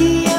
You.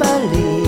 办理。